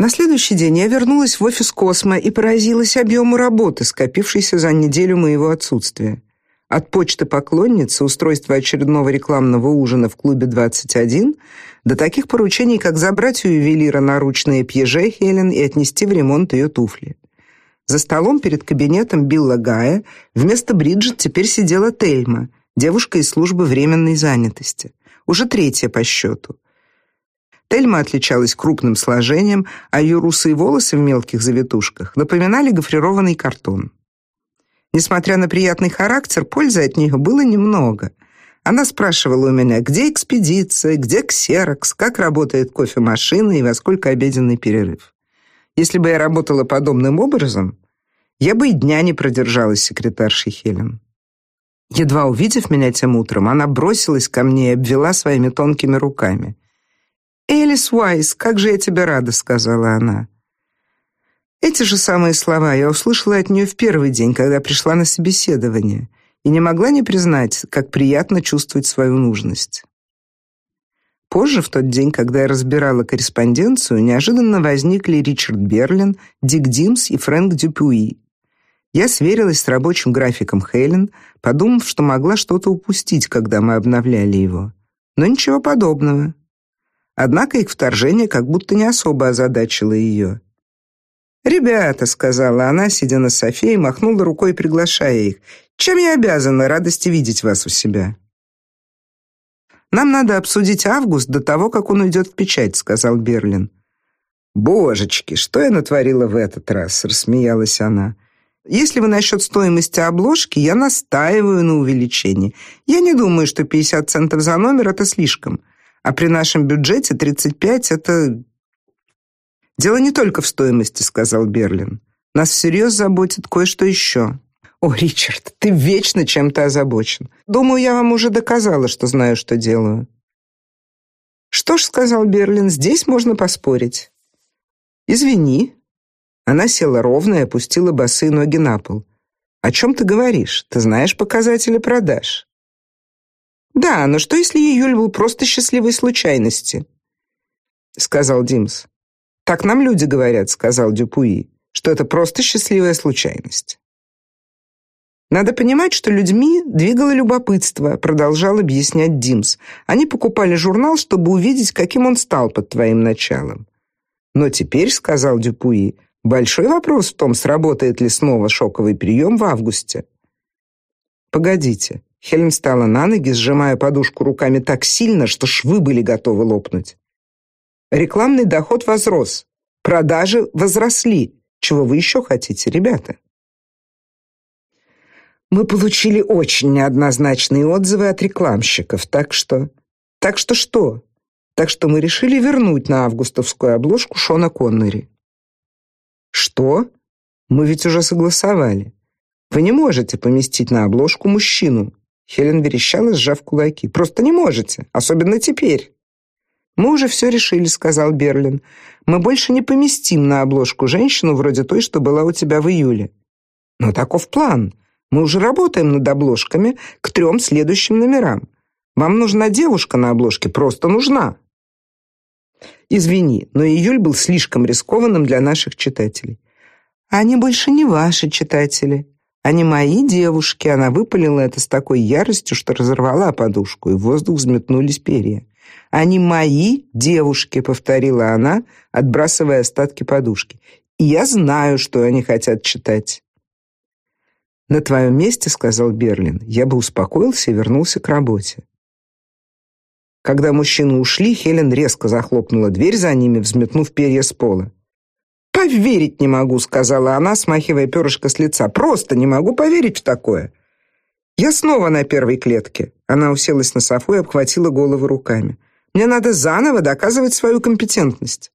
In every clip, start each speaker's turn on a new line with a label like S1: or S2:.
S1: На следующий день я вернулась в офис Космо и поразилась объему работы, скопившейся за неделю моего отсутствия. От почты поклонницы, устройства очередного рекламного ужина в клубе 21 до таких поручений, как забрать у ювелира наручные пьеже Хелен и отнести в ремонт ее туфли. За столом перед кабинетом Билла Гая вместо Бриджит теперь сидела Тельма, девушка из службы временной занятости, уже третья по счету. Тельма отличалась крупным сложением, а ее русые волосы в мелких завитушках напоминали гофрированный картон. Несмотря на приятный характер, пользы от нее было немного. Она спрашивала у меня, где экспедиция, где ксерокс, как работает кофемашина и во сколько обеденный перерыв. Если бы я работала подобным образом, я бы и дня не продержалась секретаршей Хелен. Едва увидев меня тем утром, она бросилась ко мне и обвела своими тонкими руками. «Элис Уайс, как же я тебе рада», — сказала она. Эти же самые слова я услышала от нее в первый день, когда пришла на собеседование, и не могла не признать, как приятно чувствовать свою нужность. Позже, в тот день, когда я разбирала корреспонденцию, неожиданно возникли Ричард Берлин, Дик Димс и Фрэнк Дюпюи. Я сверилась с рабочим графиком Хелен, подумав, что могла что-то упустить, когда мы обновляли его. Но ничего подобного. Однако их вторжение как будто не особо озадачило ее. «Ребята», — сказала она, сидя на софе и махнула рукой, приглашая их, «чем я обязана радости видеть вас у себя?» «Нам надо обсудить август до того, как он уйдет в печать», — сказал Берлин. «Божечки, что я натворила в этот раз?» — рассмеялась она. «Если вы насчет стоимости обложки, я настаиваю на увеличении. Я не думаю, что 50 центов за номер — это слишком. А при нашем бюджете 35 это Дело не только в стоимости, сказал Берлин. Нас всерьез заботит кое-что еще. О, Ричард, ты вечно чем-то озабочен. Думаю, я вам уже доказала, что знаю, что делаю. Что ж, сказал Берлин, здесь можно поспорить. Извини. Она села ровно и опустила босые ноги на пол. О чем ты говоришь? Ты знаешь показатели продаж? Да, но что если июль был просто счастливой случайностью? сказал Димс. Так нам люди говорят, сказал Дюпуи, что это просто счастливая случайность. Надо понимать, что людьми двигало любопытство, продолжал объяснять Димс. Они покупали журнал, чтобы увидеть, каким он стал под твоим началом. Но теперь, сказал Дюпуи, большой вопрос в том, сработает ли снова шоковый прием в августе. Погодите, Хелен встала на ноги, сжимая подушку руками так сильно, что швы были готовы лопнуть. Рекламный доход возрос, продажи возросли. Чего вы еще хотите, ребята? Мы получили очень неоднозначные отзывы от рекламщиков, так что... Так что что? Так что мы решили вернуть на августовскую обложку Шона Коннери. Что? Мы ведь уже согласовали. Вы не можете поместить на обложку мужчину. Хелен верещала, сжав кулаки. Просто не можете, особенно теперь. Мы уже все решили, сказал Берлин. Мы больше не поместим на обложку женщину вроде той, что была у тебя в июле. Но таков план. Мы уже работаем над обложками к трем следующим номерам. Вам нужна девушка на обложке, просто нужна. Извини, но июль был слишком рискованным для наших читателей. Они больше не ваши читатели. Они мои девушки, она выпалила это с такой яростью, что разорвала подушку, и в воздух взметнулись перья. Они мои девушки, повторила она, отбрасывая остатки подушки. И я знаю, что они хотят читать. На твоем месте, сказал Берлин, я бы успокоился и вернулся к работе. Когда мужчины ушли, Хелен резко захлопнула дверь за ними, взметнув перья с пола. Поверить не могу, сказала она, смахивая перышко с лица. Просто не могу поверить в такое. Я снова на первой клетке. Она уселась на софу и обхватила голову руками. Мне надо заново доказывать свою компетентность.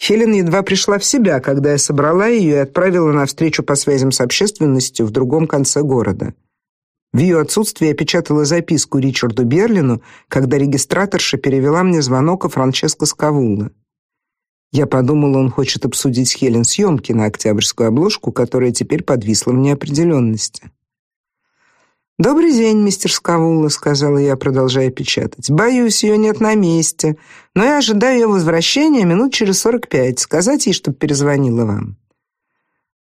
S1: Хелен едва пришла в себя, когда я собрала ее и отправила на встречу по связям с общественностью в другом конце города. В ее отсутствие я печатала записку Ричарду Берлину, когда регистраторша перевела мне звонок о Франческо Скавулло. Я подумала, он хочет обсудить с Хелен съемки на октябрьскую обложку, которая теперь подвисла в неопределенности. «Добрый день, мистер Скавула», — сказала я, продолжая печатать. «Боюсь, ее нет на месте, но я ожидаю ее возвращения минут через сорок пять. Сказать ей, чтобы перезвонила вам».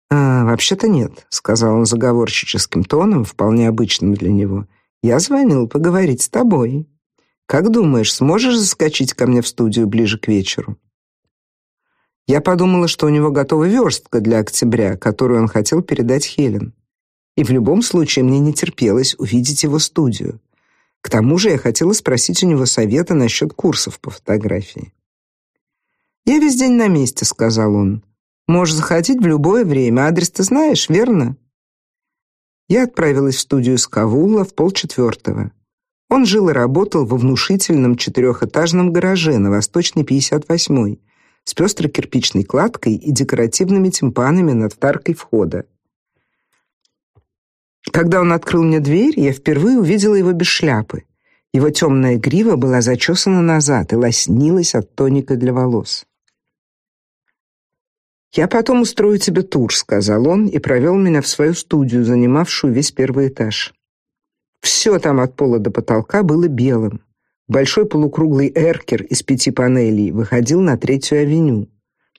S1: «А, вообще-то нет», — сказал он заговорщическим тоном, вполне обычным для него. «Я звонил поговорить с тобой. Как думаешь, сможешь заскочить ко мне в студию ближе к вечеру?» Я подумала, что у него готова верстка для октября, которую он хотел передать Хелен. И в любом случае мне не терпелось увидеть его студию. К тому же я хотела спросить у него совета насчет курсов по фотографии. «Я весь день на месте», — сказал он. «Можешь заходить в любое время. Адрес ты знаешь, верно?» Я отправилась в студию Скавула в полчетвертого. Он жил и работал во внушительном четырехэтажном гараже на Восточной 58-й с пестрой кирпичной кладкой и декоративными тимпанами над аркой входа. Когда он открыл мне дверь, я впервые увидела его без шляпы. Его темная грива была зачесана назад и лоснилась от тоника для волос. «Я потом устрою тебе тур», — сказал он и провел меня в свою студию, занимавшую весь первый этаж. Все там от пола до потолка было белым. Большой полукруглый эркер из пяти панелей выходил на Третью авеню.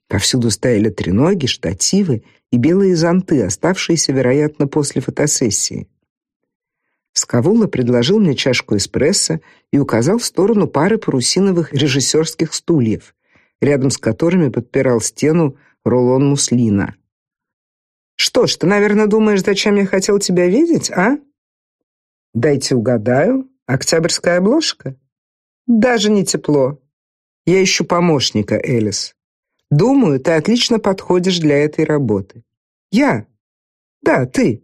S1: Повсюду стояли треноги, штативы и белые зонты, оставшиеся, вероятно, после фотосессии. Скавула предложил мне чашку эспрессо и указал в сторону пары парусиновых режиссерских стульев, рядом с которыми подпирал стену рулон муслина. «Что ж, ты, наверное, думаешь, зачем я хотел тебя видеть, а?» «Дайте угадаю. Октябрьская обложка?» «Даже не тепло. Я ищу помощника, Элис. Думаю, ты отлично подходишь для этой работы. Я? Да, ты.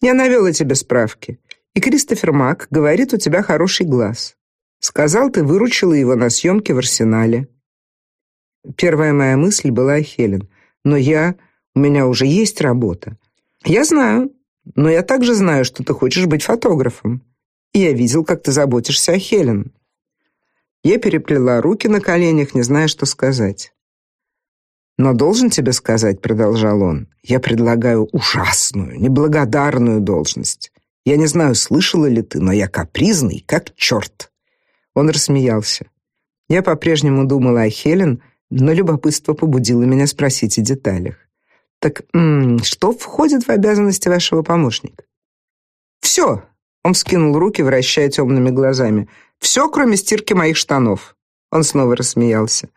S1: Я навел о тебе справки. И Кристофер Мак говорит, у тебя хороший глаз. Сказал, ты выручила его на съемке в Арсенале. Первая моя мысль была о Хелен. Но я... У меня уже есть работа. Я знаю. Но я также знаю, что ты хочешь быть фотографом. И я видел, как ты заботишься о Хелен. Я переплела руки на коленях, не зная, что сказать. Но должен тебе сказать, продолжал он, я предлагаю ужасную, неблагодарную должность. Я не знаю, слышала ли ты, но я капризный, как черт». Он рассмеялся. Я по-прежнему думала о Хелен, но любопытство побудило меня спросить о деталях. Так, м что входит в обязанности вашего помощника? «Все!» — он вскинул руки, вращая темными глазами. «Все, кроме стирки моих штанов». Он снова рассмеялся.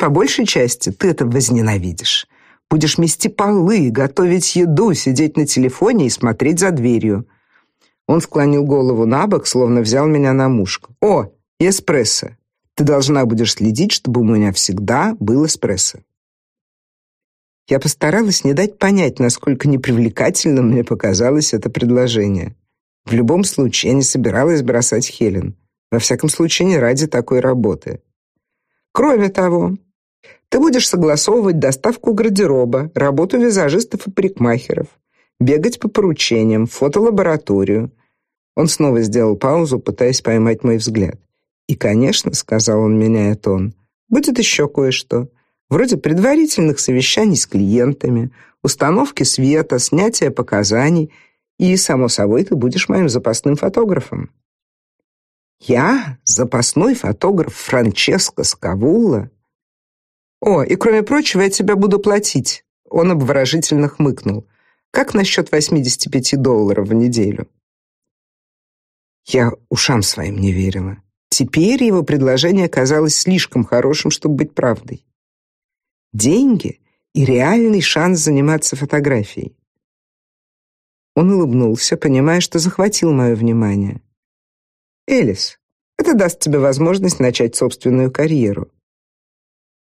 S1: По большей части ты это возненавидишь. Будешь мести полы, готовить еду, сидеть на телефоне и смотреть за дверью. Он склонил голову на бок, словно взял меня на мушку. О, эспрессо. Ты должна будешь следить, чтобы у меня всегда был эспрессо. Я постаралась не дать понять, насколько непривлекательным мне показалось это предложение. В любом случае, я не собиралась бросать Хелен. Во всяком случае, не ради такой работы. Кроме того, ты будешь согласовывать доставку гардероба, работу визажистов и парикмахеров, бегать по поручениям, фотолабораторию. Он снова сделал паузу, пытаясь поймать мой взгляд. И, конечно, сказал он, меняя тон, будет еще кое-что, вроде предварительных совещаний с клиентами, установки света, снятия показаний, и, само собой, ты будешь моим запасным фотографом. Я запасной фотограф Франческо Скавулла «О, и кроме прочего, я тебя буду платить», — он обворожительно хмыкнул. «Как насчет 85 долларов в неделю?» Я ушам своим не верила. Теперь его предложение казалось слишком хорошим, чтобы быть правдой. Деньги и реальный шанс заниматься фотографией. Он улыбнулся, понимая, что захватил мое внимание. «Элис, это даст тебе возможность начать собственную карьеру.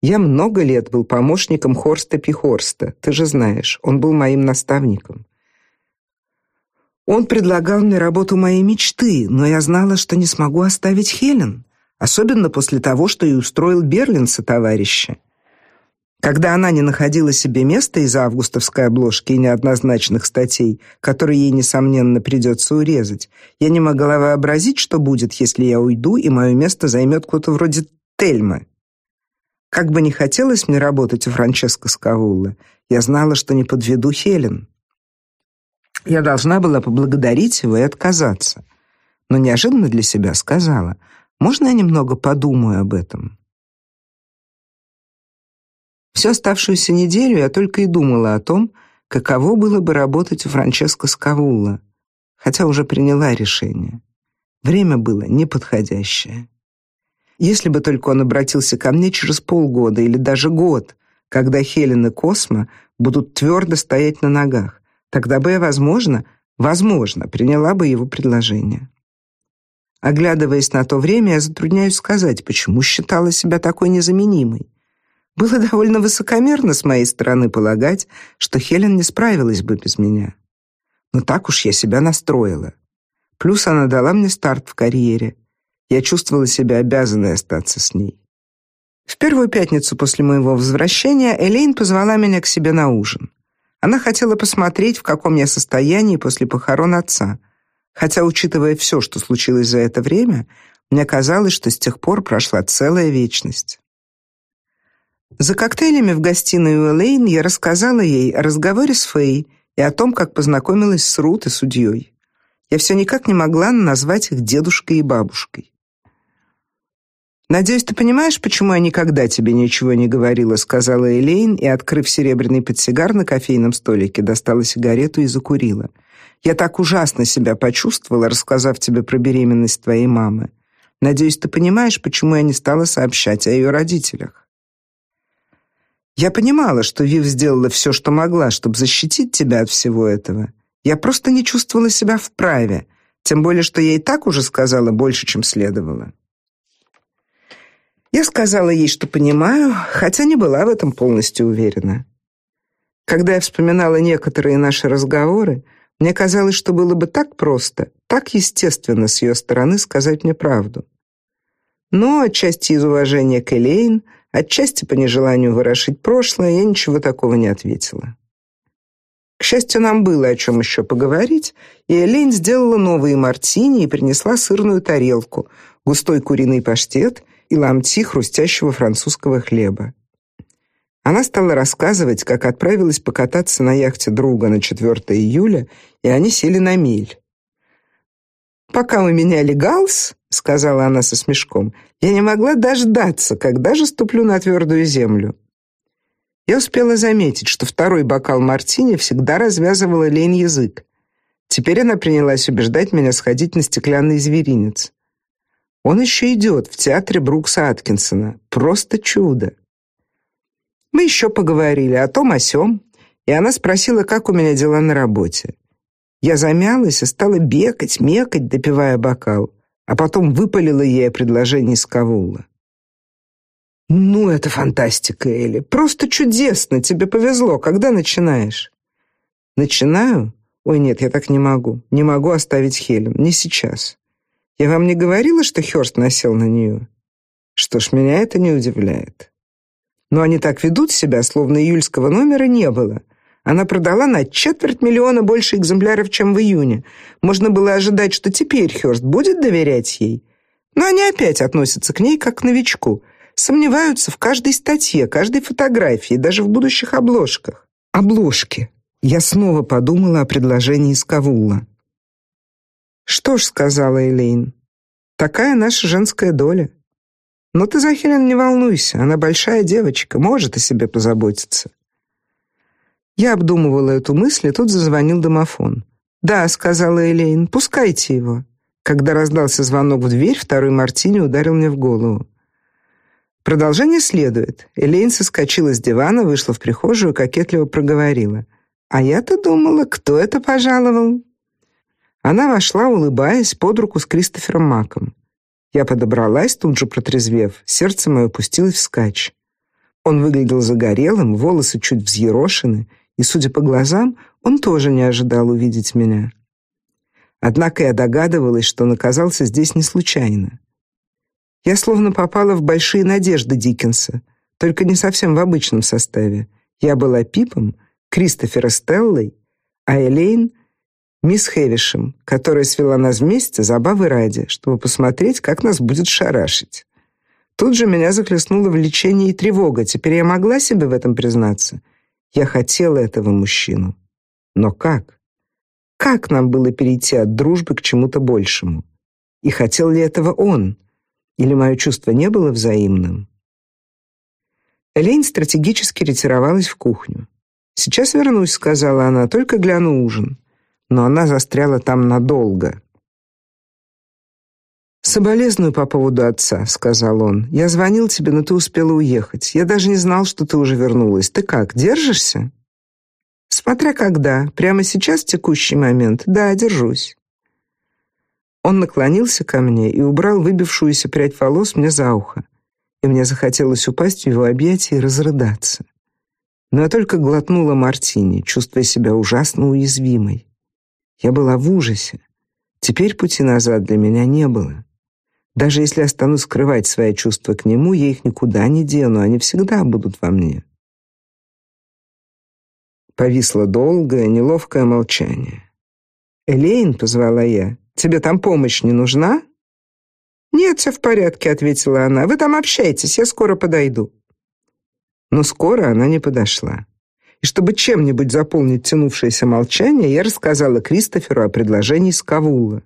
S1: Я много лет был помощником Хорста Пихорста, ты же знаешь, он был моим наставником. Он предлагал мне работу моей мечты, но я знала, что не смогу оставить Хелен, особенно после того, что и устроил Берлин со товарища. Когда она не находила себе места из-за августовской обложки и неоднозначных статей, которые ей, несомненно, придется урезать, я не могла вообразить, что будет, если я уйду, и мое место займет кто-то вроде Тельмы. Как бы ни хотелось мне работать у Франческо Скавулла, я знала, что не подведу Хелен. Я должна была поблагодарить его и отказаться. Но неожиданно для себя сказала: "Можно я немного подумаю об этом?" Всю оставшуюся неделю я только и думала о том, каково было бы работать у Франческо Скавулла, хотя уже приняла решение. Время было неподходящее. Если бы только он обратился ко мне через полгода или даже год, когда Хелен и Космо будут твердо стоять на ногах, тогда бы я, возможно, возможно, приняла бы его предложение. Оглядываясь на то время, я затрудняюсь сказать, почему считала себя такой незаменимой. Было довольно высокомерно с моей стороны полагать, что Хелен не справилась бы без меня. Но так уж я себя настроила. Плюс она дала мне старт в карьере. Я чувствовала себя обязанной остаться с ней. В первую пятницу после моего возвращения Элейн позвала меня к себе на ужин. Она хотела посмотреть, в каком я состоянии после похорон отца. Хотя, учитывая все, что случилось за это время, мне казалось, что с тех пор прошла целая вечность. За коктейлями в гостиной у Элейн я рассказала ей о разговоре с Фэй и о том, как познакомилась с Рут и судьей. Я все никак не могла назвать их дедушкой и бабушкой. Надеюсь, ты понимаешь, почему я никогда тебе ничего не говорила, сказала Элейн и, открыв серебряный подсигар на кофейном столике, достала сигарету и закурила. Я так ужасно себя почувствовала, рассказав тебе про беременность твоей мамы. Надеюсь, ты понимаешь, почему я не стала сообщать о ее родителях. Я понимала, что Вив сделала все, что могла, чтобы защитить тебя от всего этого. Я просто не чувствовала себя вправе, тем более что я и так уже сказала больше, чем следовало. Я сказала ей, что понимаю, хотя не была в этом полностью уверена. Когда я вспоминала некоторые наши разговоры, мне казалось, что было бы так просто, так естественно с ее стороны сказать мне правду. Но отчасти из уважения к Элейн, отчасти по нежеланию ворошить прошлое, я ничего такого не ответила. К счастью, нам было о чем еще поговорить, и Элейн сделала новые мартини и принесла сырную тарелку, густой куриный паштет и ломти хрустящего французского хлеба. Она стала рассказывать, как отправилась покататься на яхте друга на 4 июля, и они сели на мель. Пока мы меняли галс, сказала она со смешком, я не могла дождаться, когда же ступлю на твердую землю. Я успела заметить, что второй бокал мартини всегда развязывала лень язык. Теперь она принялась убеждать меня сходить на стеклянный зверинец. Он еще идет в театре Брукса Аткинсона. Просто чудо. Мы еще поговорили о том о сём, и она спросила, как у меня дела на работе. Я замялась и стала бегать, мекать, допивая бокал, а потом выпалила ей о предложении с Кавула. Ну, это фантастика, Элли. Просто чудесно. Тебе повезло. Когда начинаешь? Начинаю? Ой, нет, я так не могу. Не могу оставить Хелен. Не сейчас. Я вам не говорила, что Хёрст насел на нее? Что ж, меня это не удивляет. Но они так ведут себя, словно июльского номера не было. Она продала на четверть миллиона больше экземпляров, чем в июне. Можно было ожидать, что теперь Хёрст будет доверять ей. Но они опять относятся к ней как к новичку сомневаются в каждой статье, каждой фотографии, даже в будущих обложках. Обложки. Я снова подумала о предложении из Кавула. Что ж, сказала Элейн. Такая наша женская доля. Но ты за Хелен не волнуйся, она большая девочка, может о себе позаботиться. Я обдумывала эту мысль, и тут зазвонил домофон. "Да", сказала Элейн. "Пускайте его". Когда раздался звонок в дверь, второй мартини ударил мне в голову. Продолжение следует. Элейн соскочила с дивана, вышла в прихожую и кокетливо проговорила: "А я-то думала, кто это пожаловал?" Она вошла, улыбаясь, под руку с Кристофером Маком. Я подобралась, тут же протрезвев. Сердце мое пустилось вскачь. Он выглядел загорелым, волосы чуть взъерошены, и, судя по глазам, он тоже не ожидал увидеть меня. Однако я догадывалась, что он оказался здесь не случайно. Я словно попала в большие надежды Диккенса, только не совсем в обычном составе. Я была Пипом, Кристофер Стеллой, а Элейн мисс Хевишем, которая свела нас вместе забавы ради, чтобы посмотреть, как нас будет шарашить. Тут же меня захлестнуло влечение и тревога. Теперь я могла себе в этом признаться. Я хотела этого мужчину. Но как? Как нам было перейти от дружбы к чему-то большему? И хотел ли этого он? Или мое чувство не было взаимным? Элейн стратегически ретировалась в кухню. «Сейчас вернусь», — сказала она, — «только гляну ужин». Но она застряла там надолго. «Соболезную по поводу отца», — сказал он. «Я звонил тебе, но ты успела уехать. Я даже не знал, что ты уже вернулась. Ты как, держишься?» «Смотря когда. Прямо сейчас, в текущий момент. Да, держусь». Он наклонился ко мне и убрал выбившуюся прядь волос мне за ухо, и мне захотелось упасть в его объятия и разрыдаться. Но я только глотнула мартини, чувствуя себя ужасно уязвимой. Я была в ужасе. Теперь пути назад для меня не было. Даже если я стану скрывать свои чувства к нему, я их никуда не дену, они всегда будут во мне. Повисло долгое, неловкое молчание. «Элейн», — позвала я, — «тебе там помощь не нужна?» «Нет, все в порядке», — ответила она. «Вы там общайтесь, я скоро подойду». Но скоро она не подошла. И чтобы чем-нибудь заполнить тянувшееся молчание, я рассказала Кристоферу о предложении Скавула.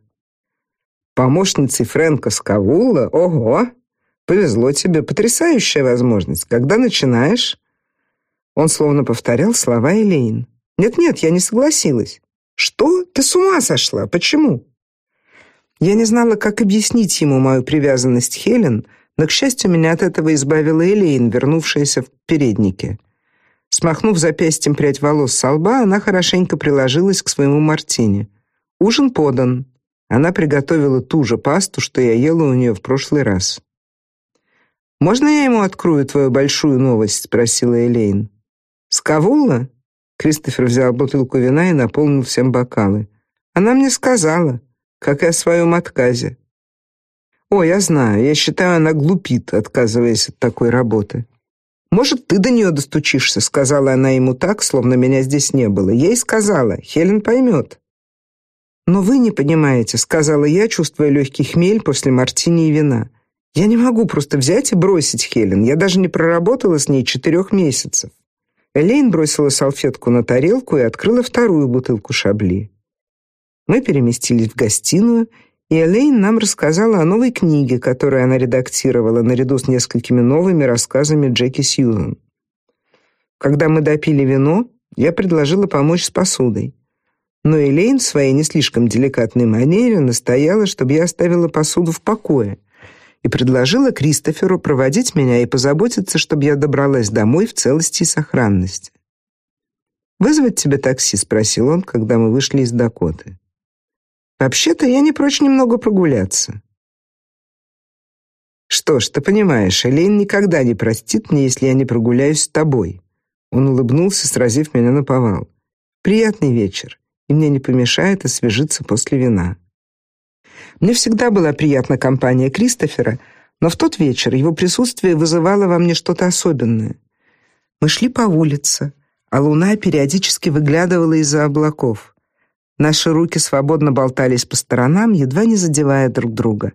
S1: Помощницей Фрэнка Скавула? Ого! Повезло тебе, потрясающая возможность. Когда начинаешь? Он словно повторял слова Элейн. Нет-нет, я не согласилась. Что? Ты с ума сошла? Почему? Я не знала, как объяснить ему мою привязанность Хелен, но к счастью, меня от этого избавила Элейн, вернувшаяся в переднике. Смахнув запястьем прядь волос с лба, она хорошенько приложилась к своему мартини. Ужин подан. Она приготовила ту же пасту, что я ела у нее в прошлый раз. Можно я ему открою твою большую новость, спросила Элейн. Скавула? Кристофер взял бутылку вина и наполнил всем бокалы. Она мне сказала, как и о своем отказе. О, я знаю, я считаю, она глупит, отказываясь от такой работы. Может, ты до нее достучишься, сказала она ему так, словно меня здесь не было. Ей сказала, Хелен поймет. Но вы не понимаете, сказала я, чувствуя легкий хмель после мартини и вина. Я не могу просто взять и бросить Хелен. Я даже не проработала с ней четырех месяцев. Элейн бросила салфетку на тарелку и открыла вторую бутылку шабли. Мы переместились в гостиную, и Элейн нам рассказала о новой книге, которую она редактировала наряду с несколькими новыми рассказами Джеки Сьюзен. Когда мы допили вино, я предложила помочь с посудой. Но Элейн в своей не слишком деликатной манере настояла, чтобы я оставила посуду в покое, и предложила Кристоферу проводить меня и позаботиться, чтобы я добралась домой в целости и сохранности. «Вызвать тебе такси?» — спросил он, когда мы вышли из Дакоты. «Вообще-то я не прочь немного прогуляться». «Что ж, ты понимаешь, Элейн никогда не простит мне, если я не прогуляюсь с тобой». Он улыбнулся, сразив меня на повал. «Приятный вечер и мне не помешает освежиться после вина. Мне всегда была приятна компания Кристофера, но в тот вечер его присутствие вызывало во мне что-то особенное. Мы шли по улице, а луна периодически выглядывала из-за облаков. Наши руки свободно болтались по сторонам, едва не задевая друг друга.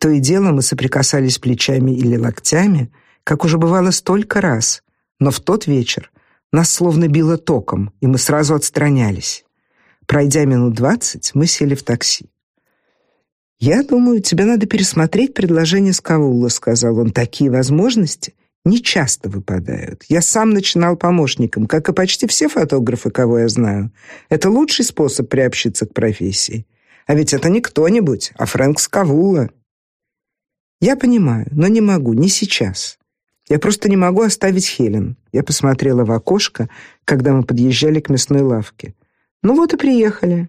S1: То и дело мы соприкасались плечами или локтями, как уже бывало столько раз, но в тот вечер нас словно било током, и мы сразу отстранялись. Пройдя минут двадцать, мы сели в такси. «Я думаю, тебе надо пересмотреть предложение Скавулла», — сказал он. «Такие возможности не часто выпадают. Я сам начинал помощником, как и почти все фотографы, кого я знаю. Это лучший способ приобщиться к профессии. А ведь это не кто-нибудь, а Фрэнк Скавулла». «Я понимаю, но не могу, не сейчас. Я просто не могу оставить Хелен». Я посмотрела в окошко, когда мы подъезжали к мясной лавке. Ну вот и приехали.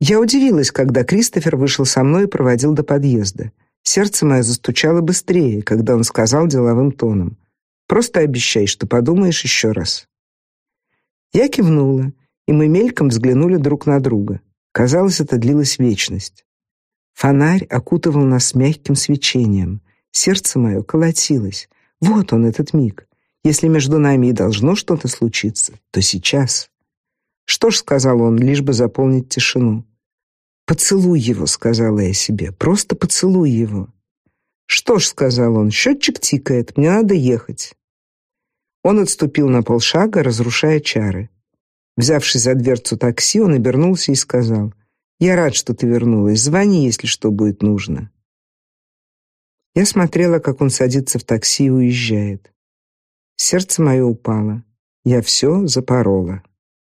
S1: Я удивилась, когда Кристофер вышел со мной и проводил до подъезда. Сердце мое застучало быстрее, когда он сказал деловым тоном: "Просто обещай, что подумаешь еще раз". Я кивнула, и мы мельком взглянули друг на друга. Казалось, это длилась вечность. Фонарь окутывал нас мягким свечением. Сердце мое колотилось. Вот он этот миг. Если между нами и должно что-то случиться, то сейчас. Что ж, сказал он, лишь бы заполнить тишину. Поцелуй его, сказала я себе. Просто поцелуй его. Что ж, сказал он, счетчик тикает, мне надо ехать. Он отступил на полшага, разрушая чары. Взявшись за дверцу такси, он обернулся и сказал: "Я рад, что ты вернулась. Звони, если что будет нужно". Я смотрела, как он садится в такси и уезжает. Сердце мое упало. Я все запорола.